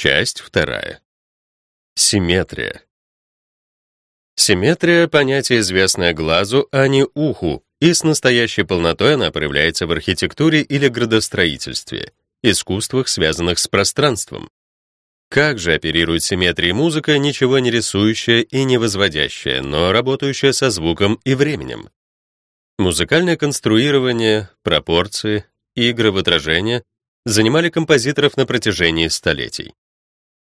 Часть вторая. Симметрия. Симметрия — понятие, известное глазу, а не уху, и с настоящей полнотой она проявляется в архитектуре или градостроительстве, искусствах, связанных с пространством. Как же оперирует симметрией музыка, ничего не рисующая и не возводящая, но работающая со звуком и временем? Музыкальное конструирование, пропорции, игры в отражение занимали композиторов на протяжении столетий.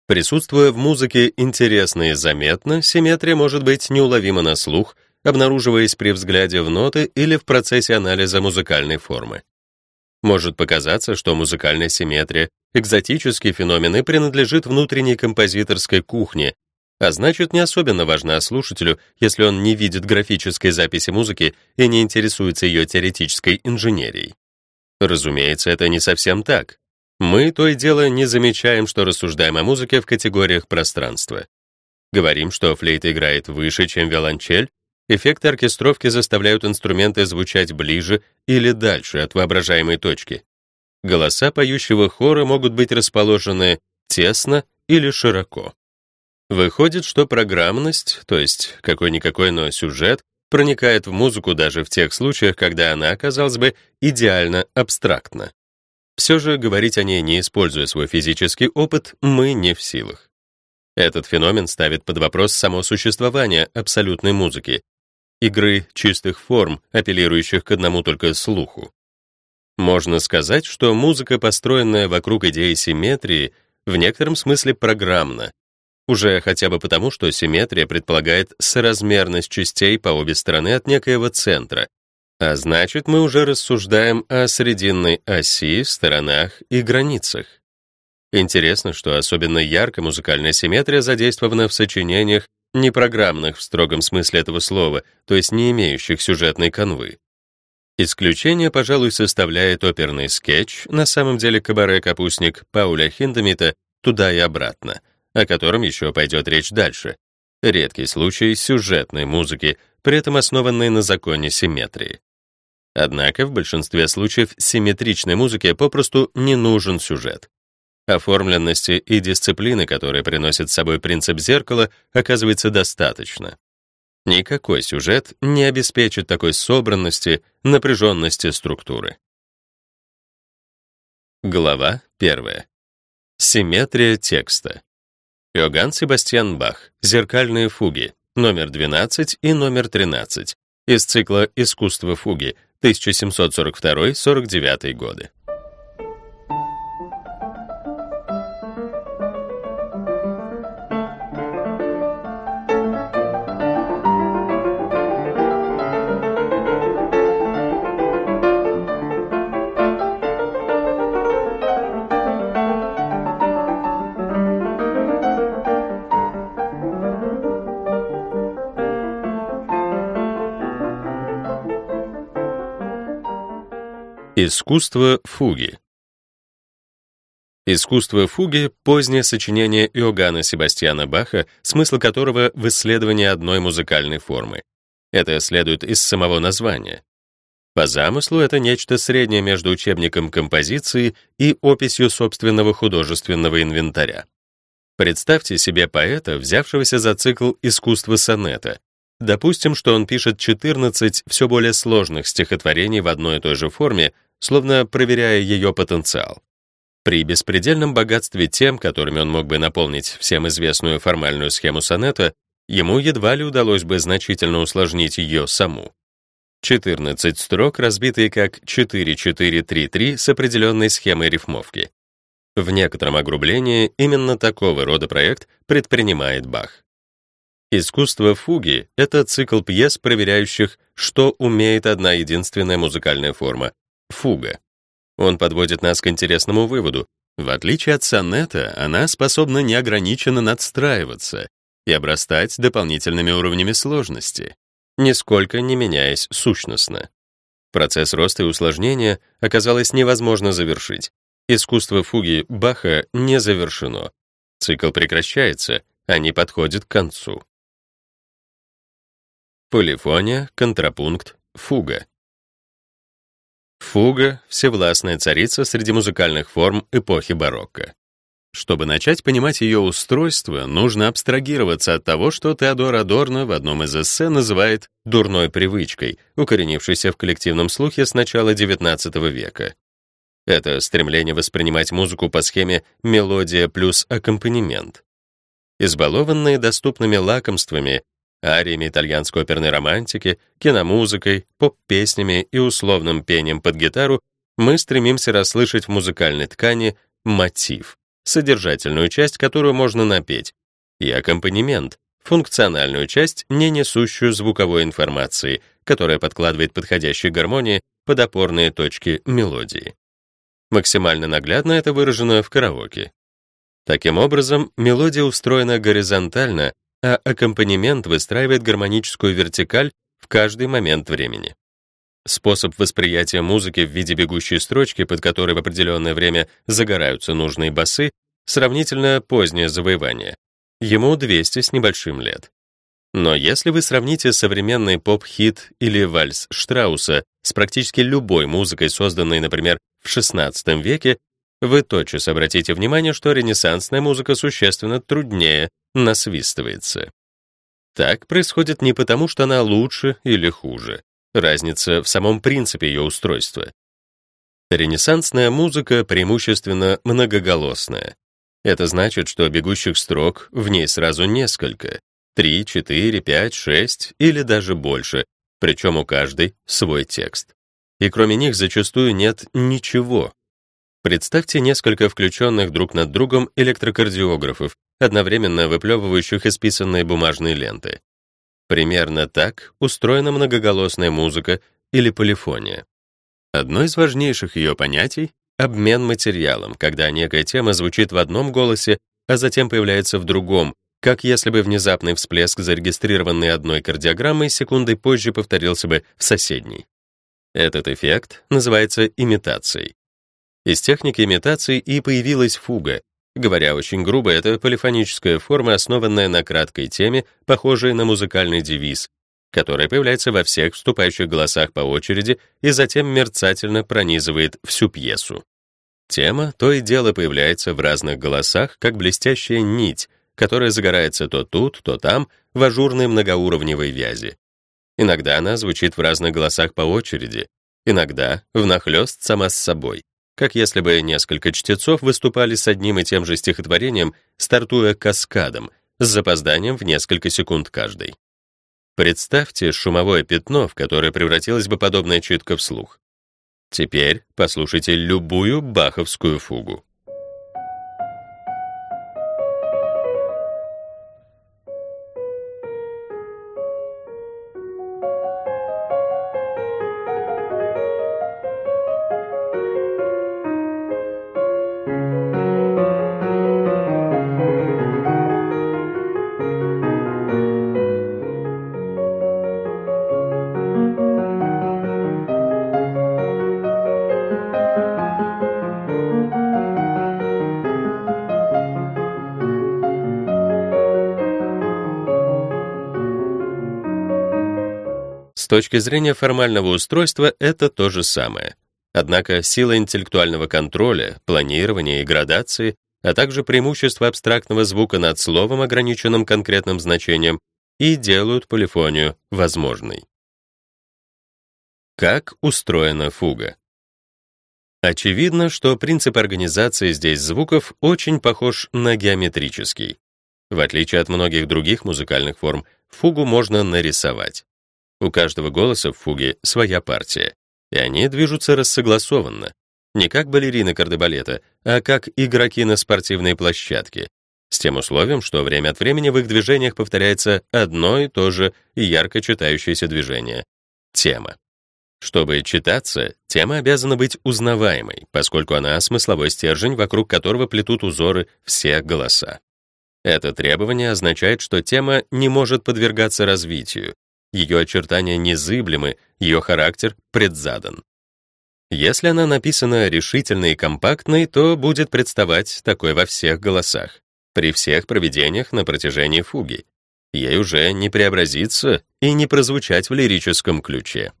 Присутствуя в музыке интересно и заметно, симметрия может быть неуловима на слух, обнаруживаясь при взгляде в ноты или в процессе анализа музыкальной формы. Может показаться, что музыкальная симметрия — экзотический феномен и принадлежит внутренней композиторской кухне, а значит, не особенно важна слушателю, если он не видит графической записи музыки и не интересуется ее теоретической инженерией. Разумеется, это не совсем так. Мы то и дело не замечаем, что рассуждаем о музыке в категориях пространства. Говорим, что флейта играет выше, чем виолончель, эффекты оркестровки заставляют инструменты звучать ближе или дальше от воображаемой точки. Голоса поющего хора могут быть расположены тесно или широко. Выходит, что программность, то есть какой-никакой, но сюжет, проникает в музыку даже в тех случаях, когда она, казалось бы, идеально абстрактна. Все же говорить о ней, не используя свой физический опыт, мы не в силах. Этот феномен ставит под вопрос само существование абсолютной музыки, игры чистых форм, апеллирующих к одному только слуху. Можно сказать, что музыка, построенная вокруг идеи симметрии, в некотором смысле программна, уже хотя бы потому, что симметрия предполагает соразмерность частей по обе стороны от некоего центра, а значит, мы уже рассуждаем о срединной оси, сторонах и границах. Интересно, что особенно ярко музыкальная симметрия задействована в сочинениях, не программных в строгом смысле этого слова, то есть не имеющих сюжетной канвы. Исключение, пожалуй, составляет оперный скетч, на самом деле кабаре-капустник Пауля Хиндемита «Туда и обратно», о котором еще пойдет речь дальше. Редкий случай сюжетной музыки, при этом основанной на законе симметрии. Однако в большинстве случаев симметричной музыке попросту не нужен сюжет. Оформленности и дисциплины, которые приносит с собой принцип зеркала, оказывается достаточно. Никакой сюжет не обеспечит такой собранности, напряженности структуры. Глава 1. Симметрия текста. Иоганн Себастьян Бах. Зеркальные фуги. Номер 12 и номер 13. Из цикла «Искусство фуги» 1742-49 годы. Искусство фуги. Искусство фуги — позднее сочинение Иоганна Себастьяна Баха, смысл которого в исследовании одной музыкальной формы. Это следует из самого названия. По замыслу это нечто среднее между учебником композиции и описью собственного художественного инвентаря. Представьте себе поэта, взявшегося за цикл искусства сонета. Допустим, что он пишет 14 все более сложных стихотворений в одной и той же форме, словно проверяя ее потенциал. При беспредельном богатстве тем, которыми он мог бы наполнить всем известную формальную схему сонета, ему едва ли удалось бы значительно усложнить ее саму. 14 строк, разбитые как 4-4-3-3 с определенной схемой рифмовки. В некотором огрублении именно такого рода проект предпринимает Бах. Искусство фуги — это цикл пьес, проверяющих, что умеет одна единственная музыкальная форма Фуга. Он подводит нас к интересному выводу. В отличие от сонета, она способна неограниченно надстраиваться и обрастать дополнительными уровнями сложности, нисколько не меняясь сущностно. Процесс роста и усложнения оказалось невозможно завершить. Искусство фуги Баха не завершено. Цикл прекращается, они подходят к концу. Полифония, контрапункт, фуга. Фуга — всевластная царица среди музыкальных форм эпохи барокко. Чтобы начать понимать ее устройство, нужно абстрагироваться от того, что Теодор Адорно в одном из эссе называет «дурной привычкой», укоренившейся в коллективном слухе с начала XIX века. Это стремление воспринимать музыку по схеме мелодия плюс аккомпанемент. Избалованные доступными лакомствами, ариями итальянской оперной романтики, киномузыкой, поп-песнями и условным пением под гитару, мы стремимся расслышать в музыкальной ткани мотив, содержательную часть, которую можно напеть, и аккомпанемент, функциональную часть, не несущую звуковой информации, которая подкладывает подходящие гармонии под опорные точки мелодии. Максимально наглядно это выражено в караоке. Таким образом, мелодия устроена горизонтально, а аккомпанемент выстраивает гармоническую вертикаль в каждый момент времени. Способ восприятия музыки в виде бегущей строчки, под которой в определенное время загораются нужные басы, сравнительно позднее завоевание. Ему 200 с небольшим лет. Но если вы сравните современный поп-хит или вальс Штрауса с практически любой музыкой, созданной, например, в XVI веке, вы тотчас обратите внимание, что ренессансная музыка существенно труднее насвистывается. Так происходит не потому, что она лучше или хуже. Разница в самом принципе ее устройства. Ренессансная музыка преимущественно многоголосная. Это значит, что бегущих строк в ней сразу несколько. три, четыре, пять, шесть или даже больше, причем у каждой свой текст. И кроме них зачастую нет ничего. Представьте несколько включенных друг над другом электрокардиографов, одновременно выплевывающих исписанные бумажные ленты. Примерно так устроена многоголосная музыка или полифония. Одно из важнейших ее понятий — обмен материалом, когда некая тема звучит в одном голосе, а затем появляется в другом, как если бы внезапный всплеск, зарегистрированный одной кардиограммой, секундой позже повторился бы в соседней. Этот эффект называется имитацией. Из техники имитации и появилась фуга, Говоря очень грубо, это полифоническая форма, основанная на краткой теме, похожей на музыкальный девиз, которая появляется во всех вступающих голосах по очереди и затем мерцательно пронизывает всю пьесу. Тема то и дело появляется в разных голосах, как блестящая нить, которая загорается то тут, то там в ажурной многоуровневой вязи. Иногда она звучит в разных голосах по очереди, иногда внахлёст сама с собой как если бы несколько чтецов выступали с одним и тем же стихотворением, стартуя каскадом, с запозданием в несколько секунд каждый. Представьте шумовое пятно, в которое превратилась бы подобная читка вслух. Теперь послушайте любую баховскую фугу. С точки зрения формального устройства это то же самое. Однако сила интеллектуального контроля, планирования и градации, а также преимущество абстрактного звука над словом, ограниченным конкретным значением, и делают полифонию возможной. Как устроена фуга? Очевидно, что принцип организации здесь звуков очень похож на геометрический. В отличие от многих других музыкальных форм, фугу можно нарисовать. У каждого голоса в фуге своя партия, и они движутся рассогласованно, не как балерины кардебалета, а как игроки на спортивной площадке, с тем условием, что время от времени в их движениях повторяется одно и то же ярко читающееся движение — тема. Чтобы читаться, тема обязана быть узнаваемой, поскольку она смысловой стержень, вокруг которого плетут узоры все голоса. Это требование означает, что тема не может подвергаться развитию, ее очертания незыблемы, ее характер предзадан. Если она написана решительно и компактной, то будет представать такой во всех голосах, при всех проведениях на протяжении фуги. Ей уже не преобразиться и не прозвучать в лирическом ключе.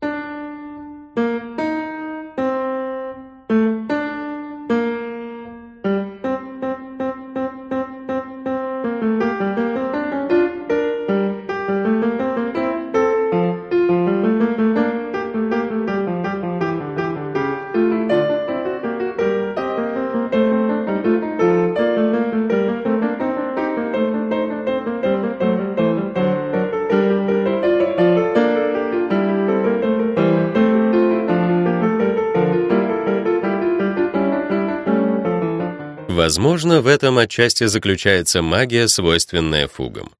Возможно, в этом отчасти заключается магия, свойственная фугам.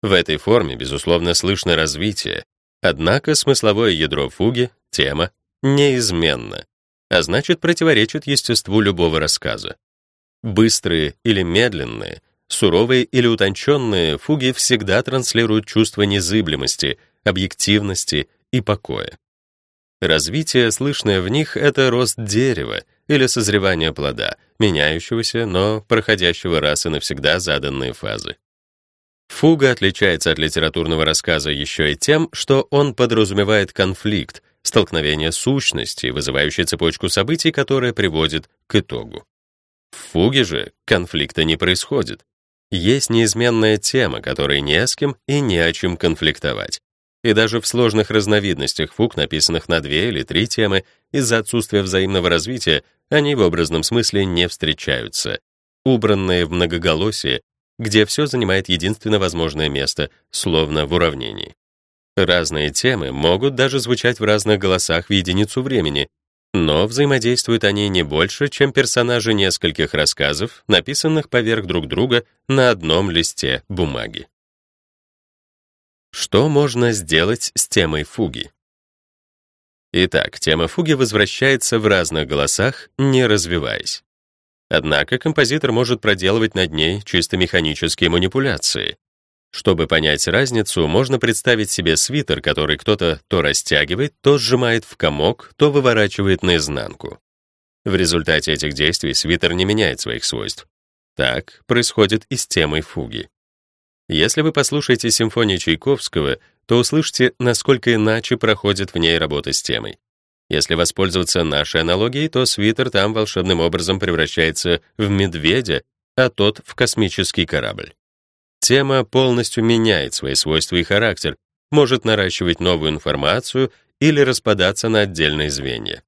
В этой форме, безусловно, слышно развитие, однако смысловое ядро фуги, тема, неизменно, а значит, противоречит естеству любого рассказа. Быстрые или медленные, суровые или утонченные фуги всегда транслируют чувство незыблемости, объективности и покоя. Развитие, слышное в них, — это рост дерева или созревание плода, меняющегося, но проходящего раз и навсегда заданные фазы. Фуга отличается от литературного рассказа еще и тем, что он подразумевает конфликт, столкновение сущностей, вызывающее цепочку событий, которая приводит к итогу. В фуге же конфликта не происходит. Есть неизменная тема, которой не с кем и не о чем конфликтовать. И даже в сложных разновидностях фуг, написанных на две или три темы, из-за отсутствия взаимного развития, они в образном смысле не встречаются. Убранные в многоголосие, где все занимает единственно возможное место, словно в уравнении. Разные темы могут даже звучать в разных голосах в единицу времени, но взаимодействуют они не больше, чем персонажи нескольких рассказов, написанных поверх друг друга на одном листе бумаги. Что можно сделать с темой фуги? Итак, тема фуги возвращается в разных голосах, не развиваясь. Однако композитор может проделывать над ней чисто механические манипуляции. Чтобы понять разницу, можно представить себе свитер, который кто-то то растягивает, то сжимает в комок, то выворачивает наизнанку. В результате этих действий свитер не меняет своих свойств. Так происходит и с темой фуги. Если вы послушаете симфонию Чайковского, то услышите, насколько иначе проходит в ней работа с темой. Если воспользоваться нашей аналогией, то свитер там волшебным образом превращается в медведя, а тот — в космический корабль. Тема полностью меняет свои свойства и характер, может наращивать новую информацию или распадаться на отдельные звенья.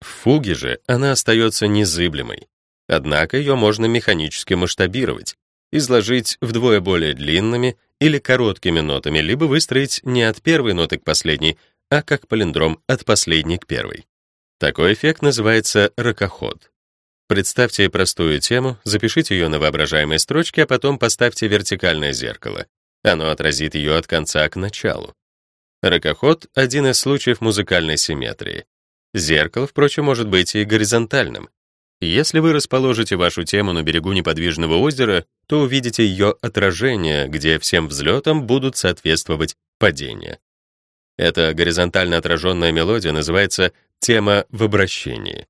В фуге же она остается незыблемой. Однако ее можно механически масштабировать, изложить вдвое более длинными или короткими нотами, либо выстроить не от первой ноты к последней, а как палиндром от последней к первой. Такой эффект называется ракоход. Представьте простую тему, запишите ее на воображаемой строчке, а потом поставьте вертикальное зеркало. Оно отразит ее от конца к началу. Ракоход — один из случаев музыкальной симметрии. Зеркало, впрочем, может быть и горизонтальным. Если вы расположите вашу тему на берегу неподвижного озера, то увидите ее отражение, где всем взлетам будут соответствовать падения. Эта горизонтально отраженная мелодия называется тема в обращении.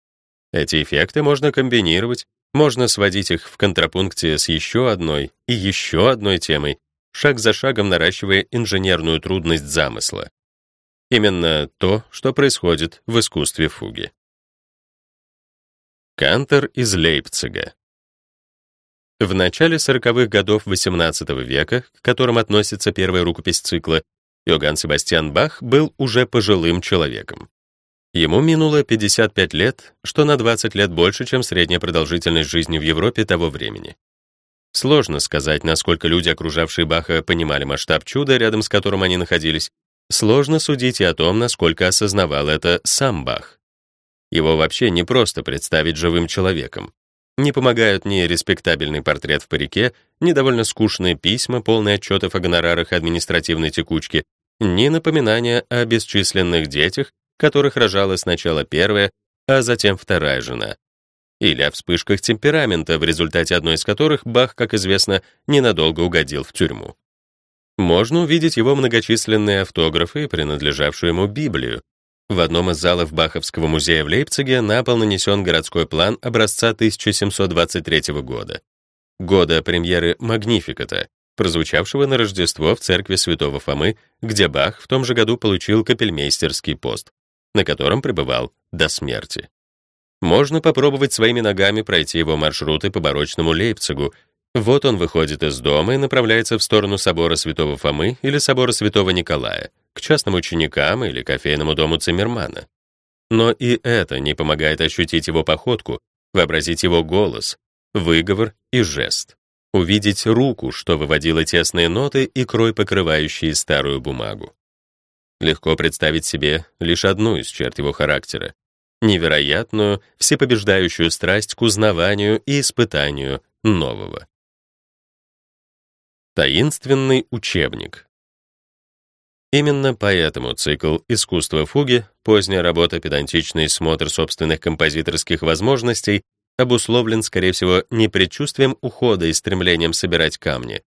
Эти эффекты можно комбинировать, можно сводить их в контрапункте с еще одной и еще одной темой, шаг за шагом наращивая инженерную трудность замысла. Именно то, что происходит в искусстве фуги. Кантор из Лейпцига. В начале 40-х годов XVIII века, к которым относится первая рукопись цикла, Иоганн Себастьян Бах был уже пожилым человеком. Ему минуло 55 лет, что на 20 лет больше, чем средняя продолжительность жизни в Европе того времени. Сложно сказать, насколько люди, окружавшие Баха, понимали масштаб чуда, рядом с которым они находились. Сложно судить и о том, насколько осознавал это сам Бах. Его вообще не просто представить живым человеком. Не помогают ни респектабельный портрет в парике, ни довольно скучные письма, полные отчетов о гонорарах административной текучки, ни напоминания о бесчисленных детях, которых рожала сначала первая, а затем вторая жена. Или о вспышках темперамента, в результате одной из которых Бах, как известно, ненадолго угодил в тюрьму. Можно увидеть его многочисленные автографы, принадлежавшую ему Библию, в одном из залов Баховского музея в Лейпциге на пол нанесен городской план образца 1723 года, года премьеры «Магнификата», прозвучавшего на Рождество в церкви Святого Фомы, где Бах в том же году получил капельмейстерский пост, на котором пребывал до смерти. Можно попробовать своими ногами пройти его маршруты по барочному Лейпцигу. Вот он выходит из дома и направляется в сторону собора Святого Фомы или собора Святого Николая, к частным ученикам или кофейному дому Циммермана. Но и это не помогает ощутить его походку, вообразить его голос, выговор и жест. Увидеть руку, что выводила тесные ноты и крой, покрывающий старую бумагу. Легко представить себе лишь одну из черт его характера. невероятную, всепобеждающую страсть к узнаванию и испытанию нового. Таинственный учебник. Именно поэтому цикл «Искусство фуги», поздняя работа, педантичный смотр собственных композиторских возможностей обусловлен, скорее всего, не предчувствием ухода и стремлением собирать камни,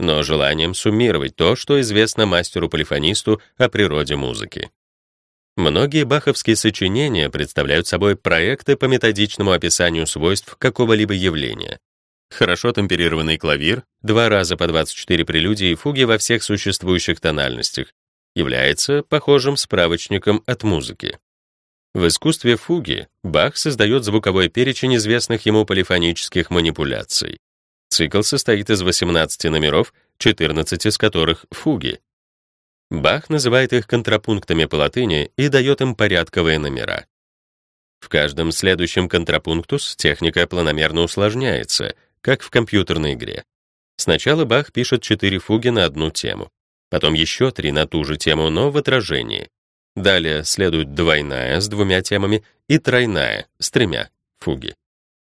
но желанием суммировать то, что известно мастеру-полифонисту о природе музыки. Многие баховские сочинения представляют собой проекты по методичному описанию свойств какого-либо явления, Хорошо темперированный клавир, два раза по 24 прелюдии и фуги во всех существующих тональностях, является похожим справочником от музыки. В искусстве фуги Бах создает звуковой перечень известных ему полифонических манипуляций. Цикл состоит из 18 номеров, 14 из которых фуги. Бах называет их контрапунктами по латыни и дает им порядковые номера. В каждом следующем контрапунктус техника планомерно усложняется — как в компьютерной игре. Сначала Бах пишет четыре фуги на одну тему, потом еще три на ту же тему, но в отражении. Далее следует двойная с двумя темами и тройная с тремя фуги.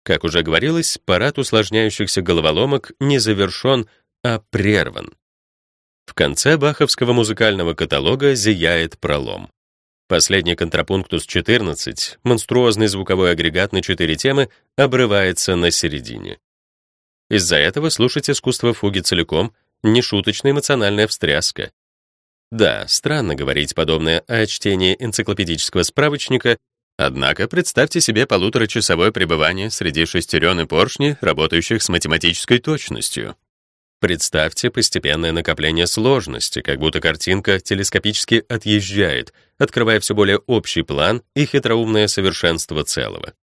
Как уже говорилось, парад усложняющихся головоломок не завершен, а прерван. В конце баховского музыкального каталога зияет пролом. Последний контрапунктус 14, монструозный звуковой агрегат на четыре темы, обрывается на середине. Из-за этого слушать искусство фуги целиком — нешуточная эмоциональная встряска. Да, странно говорить подобное о чтении энциклопедического справочника, однако представьте себе полуторачасовое пребывание среди шестерен и поршней, работающих с математической точностью. Представьте постепенное накопление сложности, как будто картинка телескопически отъезжает, открывая все более общий план и хитроумное совершенство целого.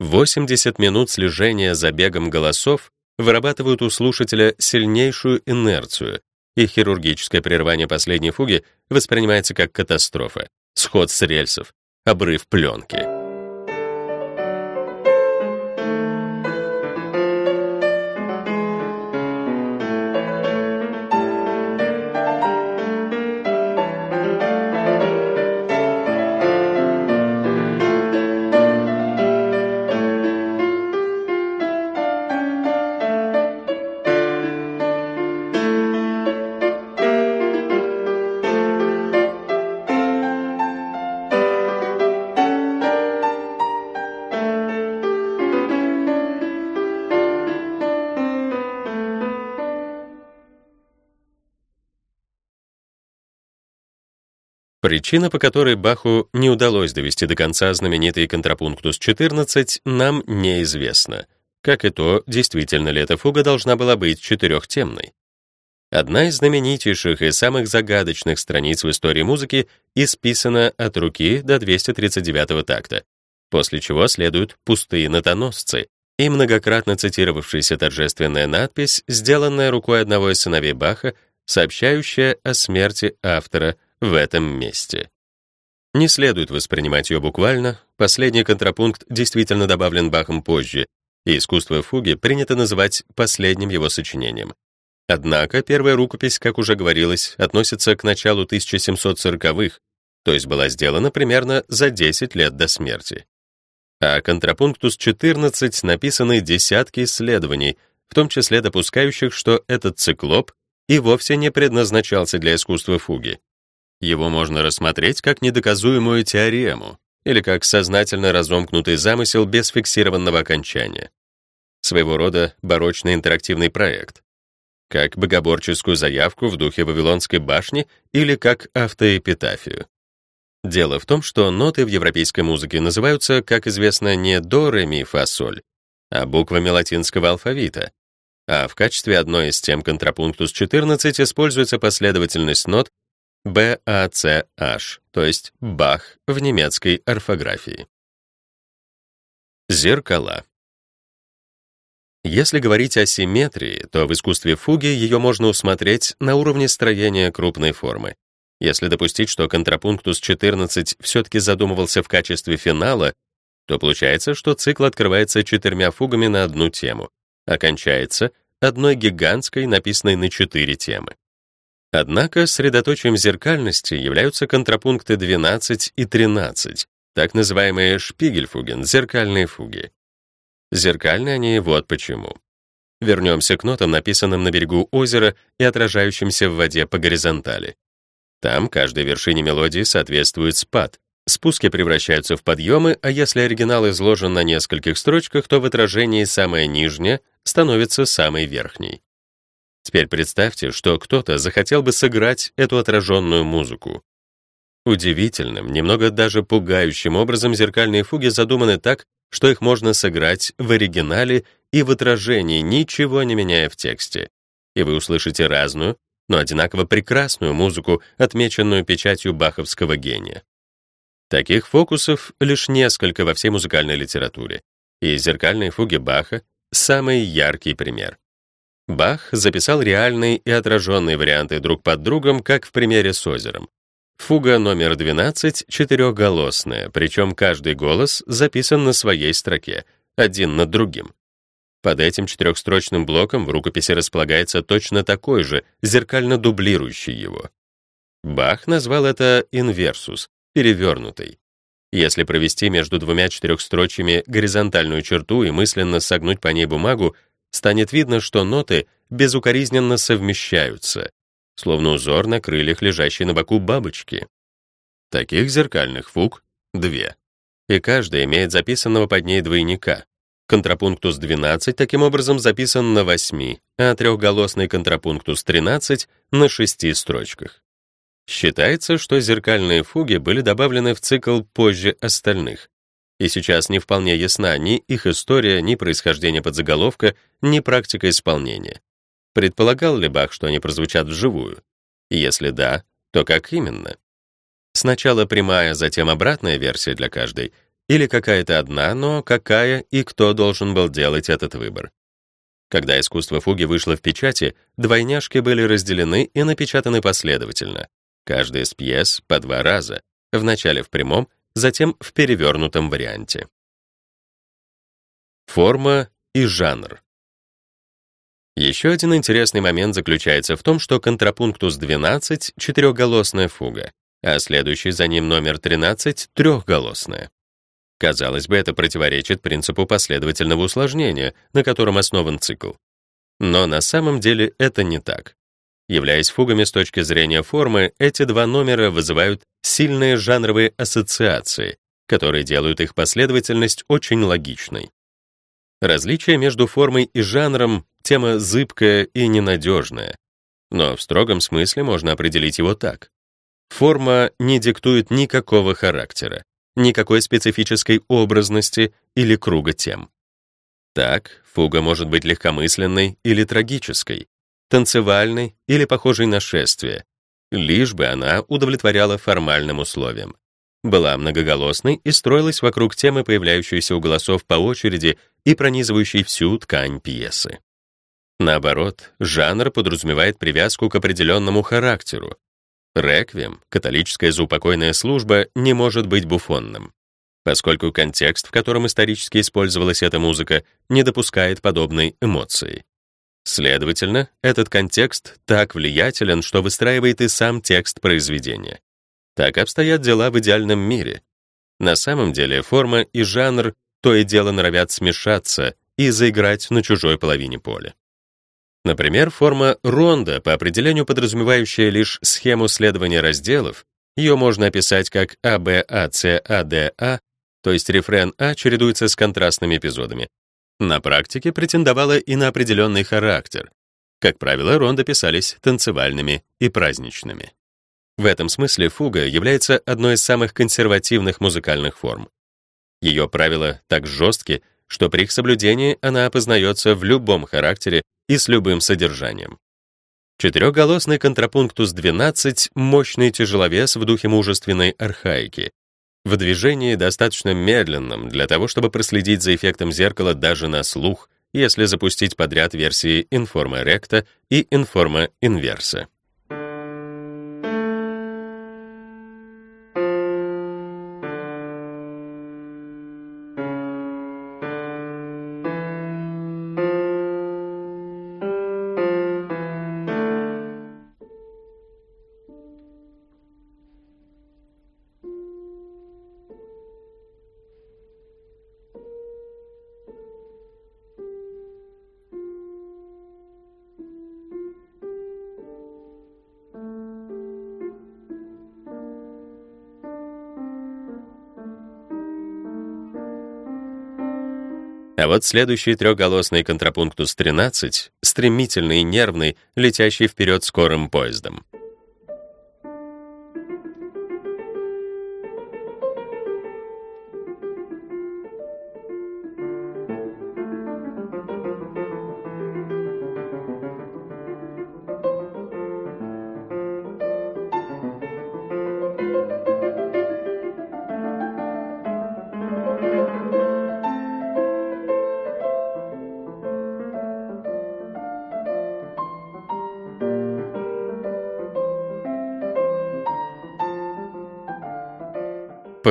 80 минут слежения за бегом голосов вырабатывают у слушателя сильнейшую инерцию, и хирургическое прерывание последней фуги воспринимается как катастрофа, сход с рельсов, обрыв пленки. Причина, по которой Баху не удалось довести до конца знаменитый контрапунктус 14, нам неизвестна. Как и то, действительно ли эта фуга должна была быть четырехтемной. Одна из знаменитейших и самых загадочных страниц в истории музыки исписана от руки до 239-го такта, после чего следуют пустые нотоносцы и многократно цитировавшаяся торжественная надпись, сделанная рукой одного из сыновей Баха, сообщающая о смерти автора в этом месте. Не следует воспринимать ее буквально, последний контрапункт действительно добавлен Бахом позже, и искусство фуги принято называть последним его сочинением. Однако первая рукопись, как уже говорилось, относится к началу 1740-х, то есть была сделана примерно за 10 лет до смерти. А контрапунктус 14 написаны десятки исследований, в том числе допускающих, что этот циклоп и вовсе не предназначался для искусства фуги. Его можно рассмотреть как недоказуемую теорему или как сознательно разомкнутый замысел без фиксированного окончания. Своего рода барочный интерактивный проект. Как богоборческую заявку в духе Вавилонской башни или как автоэпитафию. Дело в том, что ноты в европейской музыке называются, как известно, не до, ре, ми, фа, соль, а буквами латинского алфавита. А в качестве одной из тем контрапунктус 14 используется последовательность нот BACH, то есть Бах в немецкой орфографии. Зеркала. Если говорить о симметрии, то в искусстве фуги ее можно усмотреть на уровне строения крупной формы. Если допустить, что контрапунктус 14 все-таки задумывался в качестве финала, то получается, что цикл открывается четырьмя фугами на одну тему, окончается одной гигантской, написанной на четыре темы. Однако средоточием зеркальности являются контрапункты 12 и 13, так называемые шпигельфуген, зеркальные фуги. Зеркальные они вот почему. Вернемся к нотам, написанным на берегу озера и отражающимся в воде по горизонтали. Там каждой вершине мелодии соответствует спад. Спуски превращаются в подъемы, а если оригинал изложен на нескольких строчках, то в отражении самая нижняя становится самой верхней. Теперь представьте, что кто-то захотел бы сыграть эту отраженную музыку. Удивительным, немного даже пугающим образом зеркальные фуги задуманы так, что их можно сыграть в оригинале и в отражении, ничего не меняя в тексте. И вы услышите разную, но одинаково прекрасную музыку, отмеченную печатью баховского гения. Таких фокусов лишь несколько во всей музыкальной литературе, и зеркальные фуги Баха — самый яркий пример. Бах записал реальные и отраженные варианты друг под другом, как в примере с озером. Фуга номер 12 четырехголосная, причем каждый голос записан на своей строке, один над другим. Под этим четырехстрочным блоком в рукописи располагается точно такой же, зеркально дублирующий его. Бах назвал это инверсус, перевернутый. Если провести между двумя четырехстрочьями горизонтальную черту и мысленно согнуть по ней бумагу, станет видно, что ноты безукоризненно совмещаются, словно узор на крыльях, лежащей на боку бабочки. Таких зеркальных фуг — две. И каждая имеет записанного под ней двойника. Контрапунктус 12 таким образом записан на 8, а трехголосный контрапунктус 13 — на шести строчках. Считается, что зеркальные фуги были добавлены в цикл позже остальных, и сейчас не вполне ясна ни их история, ни происхождение подзаголовка, ни практика исполнения. Предполагал ли Бах, что они прозвучат вживую? Если да, то как именно? Сначала прямая, затем обратная версия для каждой, или какая-то одна, но какая и кто должен был делать этот выбор? Когда искусство фуги вышло в печати, двойняшки были разделены и напечатаны последовательно, каждая из пьес по два раза, вначале в прямом, затем в перевернутом варианте. Форма и жанр. Еще один интересный момент заключается в том, что контрапунктус 12 — четырехголосная фуга, а следующий за ним номер 13 — трехголосная. Казалось бы, это противоречит принципу последовательного усложнения, на котором основан цикл. Но на самом деле это не так. Являясь фугами с точки зрения формы, эти два номера вызывают сильные жанровые ассоциации, которые делают их последовательность очень логичной. Различие между формой и жанром — тема зыбкая и ненадежная, но в строгом смысле можно определить его так. Форма не диктует никакого характера, никакой специфической образности или круга тем. Так, фуга может быть легкомысленной или трагической, танцевальной или похожей на шествие, лишь бы она удовлетворяла формальным условиям. Была многоголосной и строилась вокруг темы, появляющейся у голосов по очереди и пронизывающей всю ткань пьесы. Наоборот, жанр подразумевает привязку к определенному характеру. Реквием, католическая заупокойная служба, не может быть буфонным, поскольку контекст, в котором исторически использовалась эта музыка, не допускает подобной эмоции. Следовательно, этот контекст так влиятелен, что выстраивает и сам текст произведения. Так обстоят дела в идеальном мире. На самом деле форма и жанр то и дело норовят смешаться и заиграть на чужой половине поля. Например, форма ронда, по определению подразумевающая лишь схему следования разделов, ее можно описать как АБАЦАДА, а, то есть рефрен А чередуется с контрастными эпизодами, на практике претендовала и на определенный характер. Как правило, ронды писались танцевальными и праздничными. В этом смысле фуга является одной из самых консервативных музыкальных форм. Ее правила так жесткие, что при их соблюдении она опознается в любом характере и с любым содержанием. Четырехголосный контрапунктус 12 — мощный тяжеловес в духе мужественной архаики, в движении достаточно медленном для того, чтобы проследить за эффектом зеркала даже на слух, если запустить подряд версии информа ректа и информа инверса. А вот следующий трехголосный контрапунктус 13 стремительный и нервный, летящий вперед скорым поездом.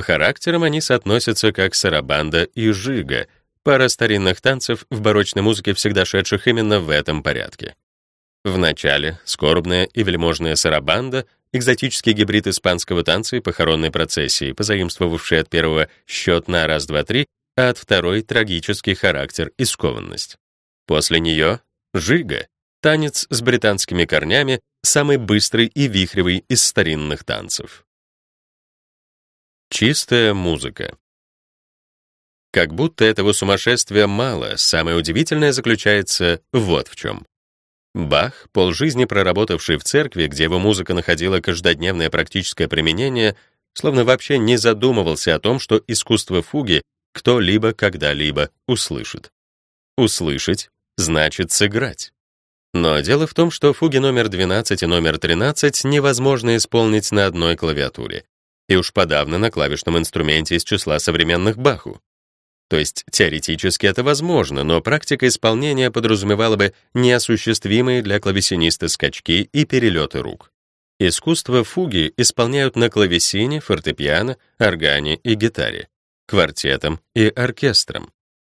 Характерам они соотносятся как сарабанда и жига, пара старинных танцев в барочной музыке, всегда шедших именно в этом порядке. В начале скорбная и вельможная сарабанда, экзотический гибрид испанского танца и похоронной процессии, позаимствовавший от первого счет на раз-два-три, а от второй — трагический характер и скованность. После нее — жига, танец с британскими корнями, самый быстрый и вихревый из старинных танцев. Чистая музыка. Как будто этого сумасшествия мало, самое удивительное заключается вот в чем. Бах, полжизни проработавший в церкви, где его музыка находила каждодневное практическое применение, словно вообще не задумывался о том, что искусство фуги кто-либо когда-либо услышит. Услышать значит сыграть. Но дело в том, что фуги номер 12 и номер 13 невозможно исполнить на одной клавиатуре и уж подавно на клавишном инструменте из числа современных Баху. То есть теоретически это возможно, но практика исполнения подразумевала бы неосуществимые для клавесиниста скачки и перелеты рук. Искусство фуги исполняют на клавесине, фортепиано, органе и гитаре, квартетом и оркестром.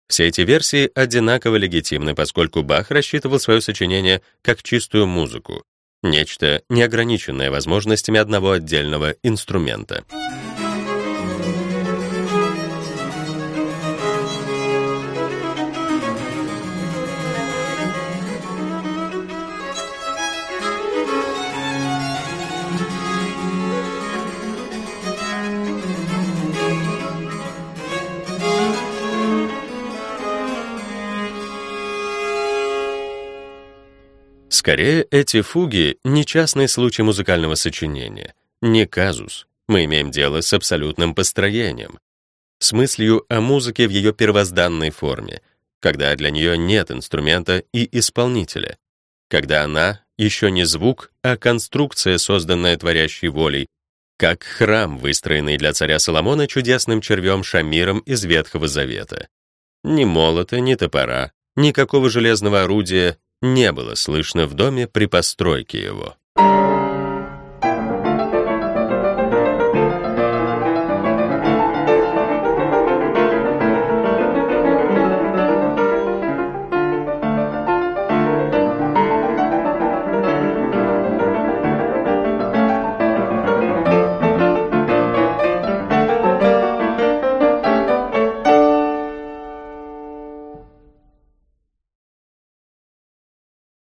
Все эти версии одинаково легитимны, поскольку Бах рассчитывал свое сочинение как чистую музыку, Нечто, неограниченное возможностями одного отдельного инструмента. Скорее, эти фуги — не частный случай музыкального сочинения, не казус. Мы имеем дело с абсолютным построением, с мыслью о музыке в ее первозданной форме, когда для нее нет инструмента и исполнителя, когда она еще не звук, а конструкция, созданная творящей волей, как храм, выстроенный для царя Соломона чудесным червем Шамиром из Ветхого Завета. Ни молота, ни топора, никакого железного орудия, не было слышно в доме при постройке его.